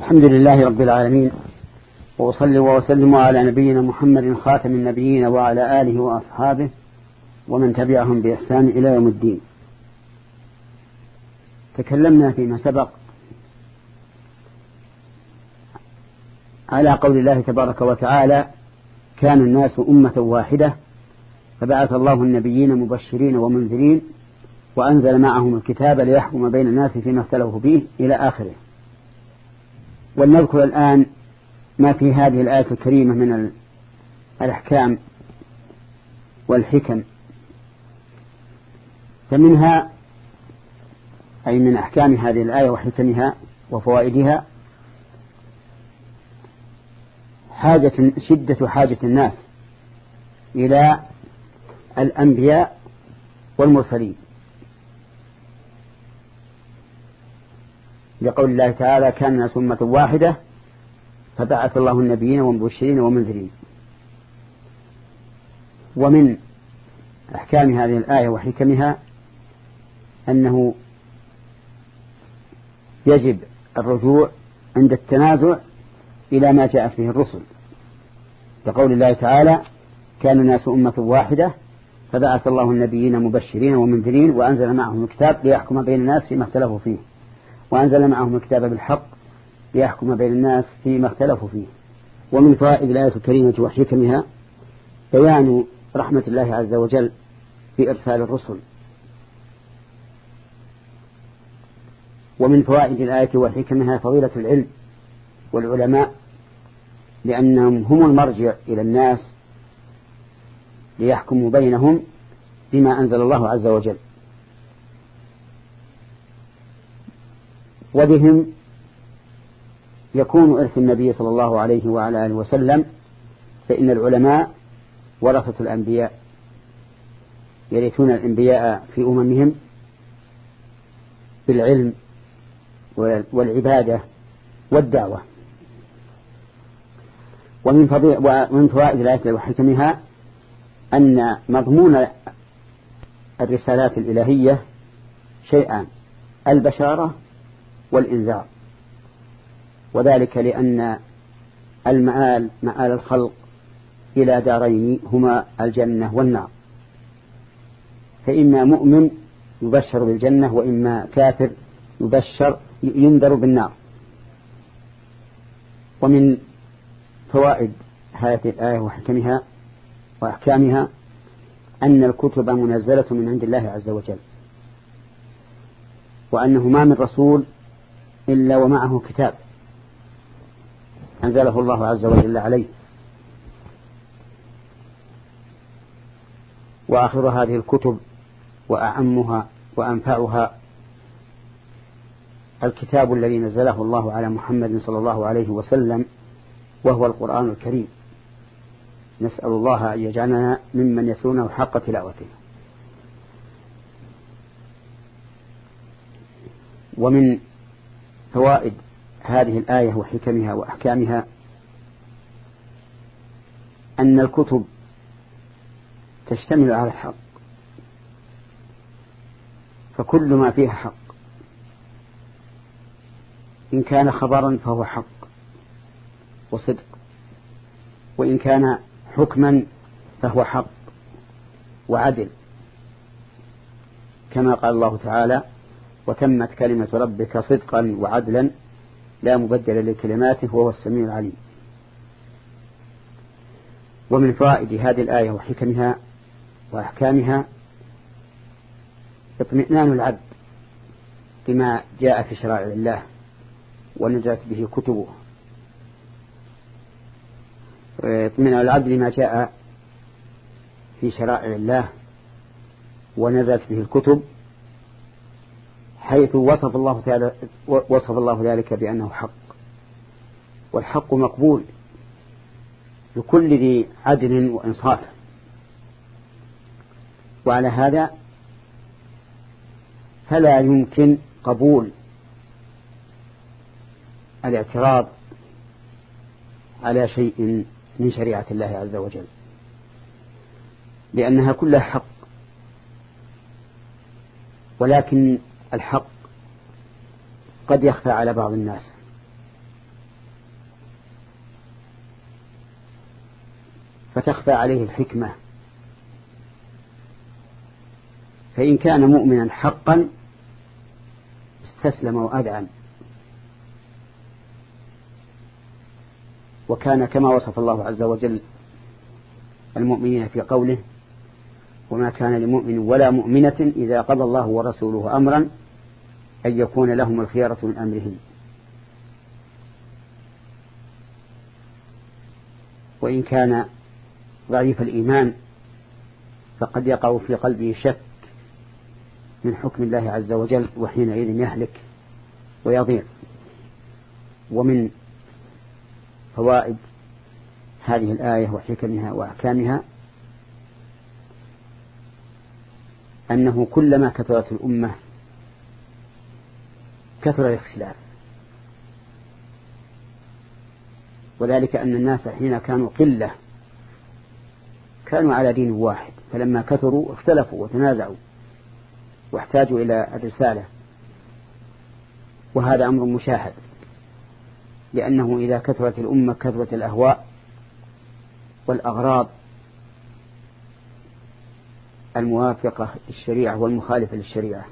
الحمد لله رب العالمين وأصلي وأسلم على نبينا محمد خاتم النبيين وعلى آله وأصحابه ومن تبعهم بإحسان إلى يوم الدين. تكلمنا فيما سبق على قول الله تبارك وتعالى كان الناس أمة واحدة فبعث الله النبيين مبشرين ومنذرين وأنزل معهم الكتاب ليحكم بين الناس فيما اختلفوا فيه إلى آخره. ولنذكر الآن ما في هذه الآية الكريمة من الأحكام والحكم. فمنها أي من أحكام هذه الآية وحكمها وفوائدها حاجة شدة حاجة الناس إلى الأنبياء والمرسلين. لقول الله تعالى كان الناس أمة واحدة فبعث الله النبيين ومبشرين ومنذرين ومن أحكام هذه الآية وحكمها أنه يجب الرجوع عند التنازع إلى ما جاءت به الرسل. لقول الله تعالى كان الناس أمة واحدة فبعث الله النبيين مبشرين ومنذرين وأنزل معهم الكتاب ليحكم بين الناس فيما اختلفوا فيه. وأنزل معهم الكتاب بالحق ليحكم بين الناس فيما اختلفوا فيه. ومن فوائد الآية الكريمة وحكمها بيان رحمة الله عز وجل في إرسال الرسل. ومن فوائد الآية وحكمها فضيلة العلم والعلماء لأنهم هم المرجع إلى الناس ليحكموا بينهم بما أنزل الله عز وجل. وبهم يكون إرث النبي صلى الله عليه وعلى آله وسلم فإن العلماء ورثة الأنبياء يرثون الأنبياء في أممهم بالعلم والعبادة والدعوة. ومن, ومن فوائد الآية وحكمها أن مضمون الرسالات الإلهية شيئان البشارة والإنذار. وذلك لأن المآل مآل الخلق إلى دارين هما الجنة والنار. فإما مؤمن يبشر بالجنة وإما كافر يبشر ينذر بالنار. ومن فوائد هذه الآية وحكمها وأحكامها أن الكتب منزلة من عند الله عز وجل وأنه ما من رسول إلا ومعه كتاب أنزله الله عز وجل عليه. وآخر هذه الكتب وأعمها وأنفعها الكتاب الذي نزله الله على محمد صلى الله عليه وسلم وهو القرآن الكريم. نسأل الله أن يجعلنا ممن يتلونه حق تلاوته. ومن فوائد هذه الآية وحكمها وأحكامها أن الكتب تشتمل على الحق فكل ما فيها حق. إن كان خبرا فهو حق وصدق وإن كان حكما فهو حق وعدل كما قال الله تعالى وتمت كلمة ربك صدقا وعدلا لا مبدل لكلماته وهو السميع العليم. ومن فوائد هذه الآية وحكمها وأحكامها اطمئنان العبد بما جاء في شرائع الله ونزلت به كتبه. اطمئنان العبد لما جاء في شرائع الله ونزلت به الكتب حيث وصف الله تعالى وصف الله ذلك بأنه حق. والحق مقبول لكل ذي عدل وإنصاف. وعلى هذا فلا يمكن قبول الاعتراض على شيء من شريعة الله عز وجل. لأنها كلها حق. ولكن الحق قد يخفى على بعض الناس. فتخفى عليه الحكمة. فإن كان مؤمنا حقا استسلم وأذعن. وكان كما وصف الله عز وجل المؤمنين في قوله وما كان لمؤمن ولا مؤمنة إذا قضى الله ورسوله أمرا أن يكون لهم الخيرة من أمرهم. وإن كان ضعيف الإيمان فقد يقع في قلبه شك من حكم الله عز وجل وحينئذ يهلك ويضيع. ومن فوائد هذه الآية وحكمها وأحكامها أنه كلما كثرت الأمة كثر الاختلاف. وذلك أن الناس حين كانوا قلة كانوا على دين واحد فلما كثروا اختلفوا وتنازعوا واحتاجوا إلى الرسالة. وهذا أمر مشاهد لأنه إذا كثرت الأمة كثرت الأهواء والأغراض الموافقة للشريعة والمخالفة للشريعة.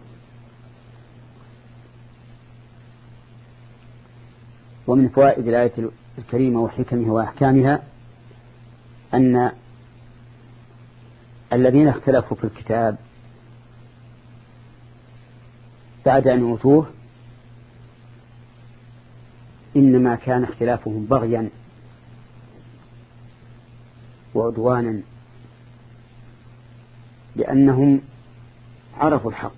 ومن فوائد الآية الكريمة وحكمها وأحكامها أن الذين اختلفوا في الكتاب بعد أن أوتوه إنما كان اختلافهم بغيا وعدوانا لأنهم عرفوا الحق.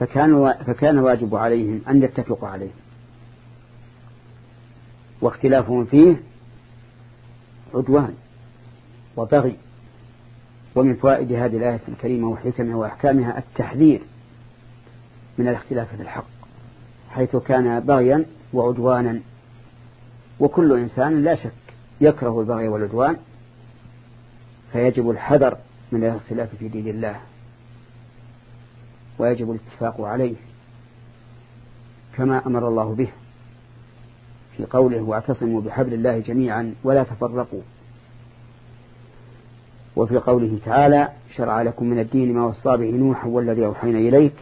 فكان فكان واجب عليهم أن يتفقوا عليه. واختلافهم فيه عدوان وبغي. ومن فوائد هذه الآية الكريمة وحكمها وأحكامها التحذير من الاختلاف في الحق حيث كان بغيا وعدوانا. وكل إنسان لا شك يكره البغي والعدوان فيجب الحذر من الاختلاف في دين الله ويجب الاتفاق عليه كما أمر الله به في قوله واعتصموا بحبل الله جميعا ولا تفرقوا وفي قوله تعالى شرع لكم من الدين ما وصى به نوح والذي أوحينا إليك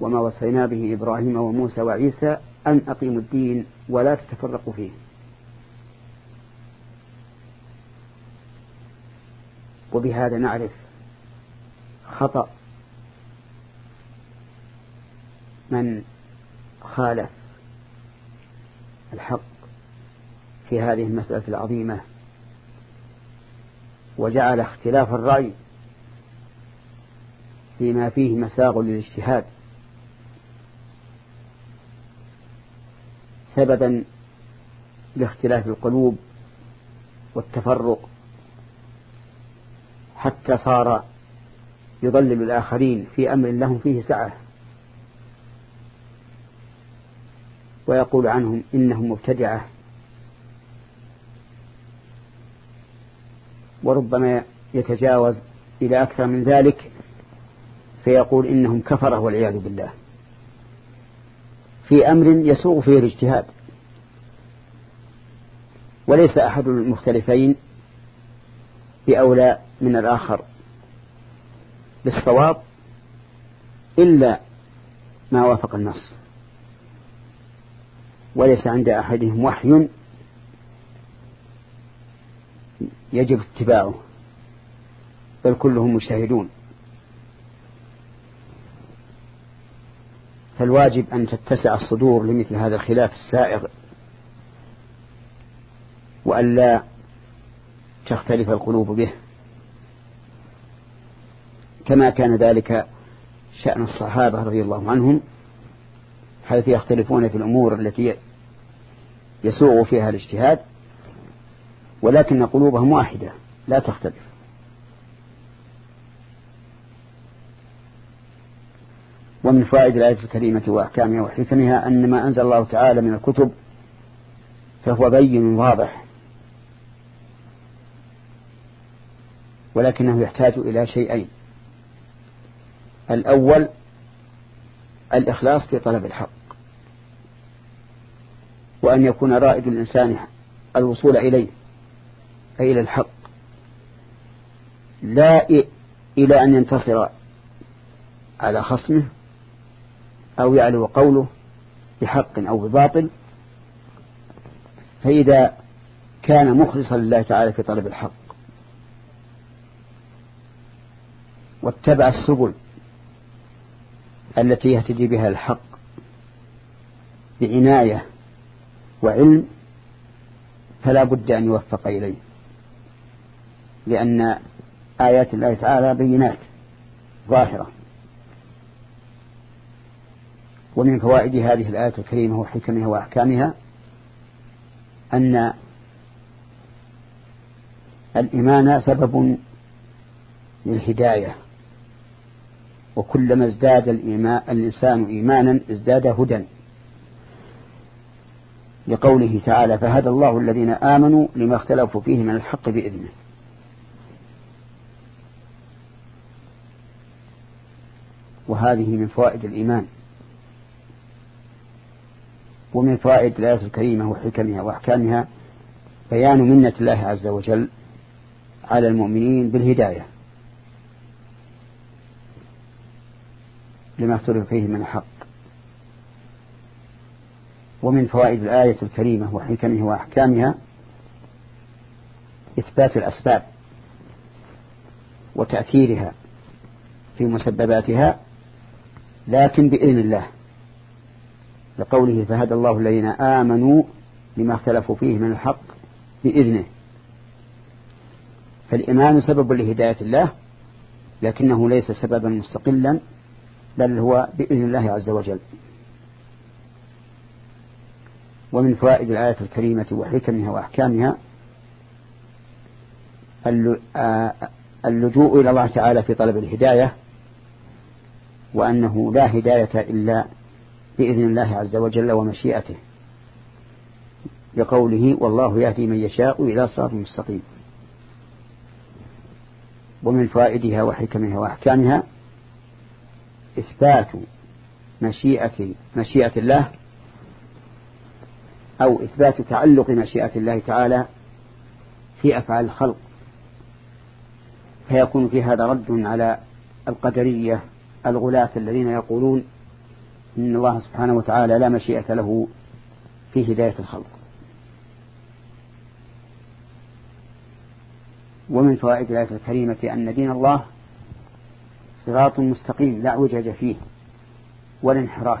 وما وصينا به إبراهيم وموسى وعيسى أن أقيموا الدين ولا تتفرقوا فيه وبهذا نعرف خطأ من خالف الحق في هذه المسألة العظيمة وجعل اختلاف الرأي فيما فيه مساغ للاجتهاد سببا لاختلاف القلوب والتفرق حتى صار يضلل الآخرين في أمر لهم فيه سعة. ويقول عنهم إنهم مبتدعة. وربما يتجاوز إلى أكثر من ذلك فيقول إنهم كفرة والعياذ بالله. في أمر يسوغ فيه الاجتهاد. وليس أحد المختلفين بأولى من الآخر بالصواب إلا ما وافق النص. وليس عند أحدهم وحي يجب اتباعه بل كلهم مجتهدون. فالواجب أن تتسع الصدور لمثل هذا الخلاف السائغ وألا تختلف القلوب به. كما كان ذلك شأن الصحابة رضي الله عنهم حيث يختلفون في الأمور التي يسوغ فيها الاجتهاد ولكن قلوبهم واحدة لا تختلف. ومن فائد الآية الكريمة وأحكامها وحكمها أن ما أنزل الله تعالى من الكتب فهو بين واضح ولكنه يحتاج إلى شيئين. الأول الإخلاص في طلب الحق وأن يكون رائد الإنسان الوصول إليه أي إلى الحق لا إلى أن ينتصر على خصمه أو يعلو قوله بحق أو بباطل. فإذا كان مخلصا لله تعالى في طلب الحق واتبع السبل التي يهتدي بها الحق بعناية وعلم فلا بد أن يوفق إليه لأن آيات الله تعالى بينات ظاهرة. ومن فوائد هذه الآية الكريمة وحكمها وأحكامها أن الإيمان سبب للهداية. وكلما ازداد الإيمان الإنسان إيمانا ازداد هدى. لقوله تعالى فهدى الله الذين آمنوا لما اختلفوا فيه من الحق بإذنه. وهذه من فوائد الإيمان. ومن فوائد الآية الكريمة وحكمها وأحكامها بيان منة الله عز وجل على المؤمنين بالهداية. لما اختلف فيه من الحق ومن فوائد الآية الكريمة وحكمها وأحكامها إثبات الأسباب وتأثيرها في مسبباتها لكن بإذن الله لقوله فهدى الله الذين آمنوا لما اختلفوا فيه من الحق بإذنه. فالإيمان سبب لهداية الله لكنه ليس سببا مستقلا بل هو بإذن الله عز وجل. ومن فوائد الآية الكريمة وحكمها وأحكامها اللجوء إلى الله تعالى في طلب الهداية وأنه لا هداية إلا بإذن الله عز وجل ومشيئته لقوله والله يهدي من يشاء إلى صراط مستقيم. ومن فوائدها وحكمها وأحكامها إثبات مشيئة مشيئة الله أو إثبات تعلق مشيئة الله تعالى في أفعال الخلق. فيكون في هذا رد على القدرية الغلاة الذين يقولون إن الله سبحانه وتعالى لا مشيئة له في هداية الخلق. ومن فوائد الآية الكريمة أن دين الله صراط مستقيم لا اعوجاج فيه ولا انحراف.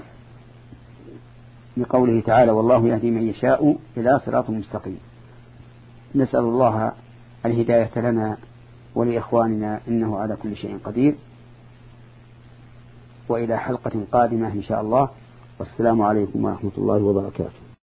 لقوله تعالى والله يهدي من يشاء إلى صراط مستقيم نسأل الله الهداية لنا ولإخواننا إنه على كل شيء قدير. وإلى حلقة قادمة إن شاء الله. والسلام عليكم ورحمة الله وبركاته.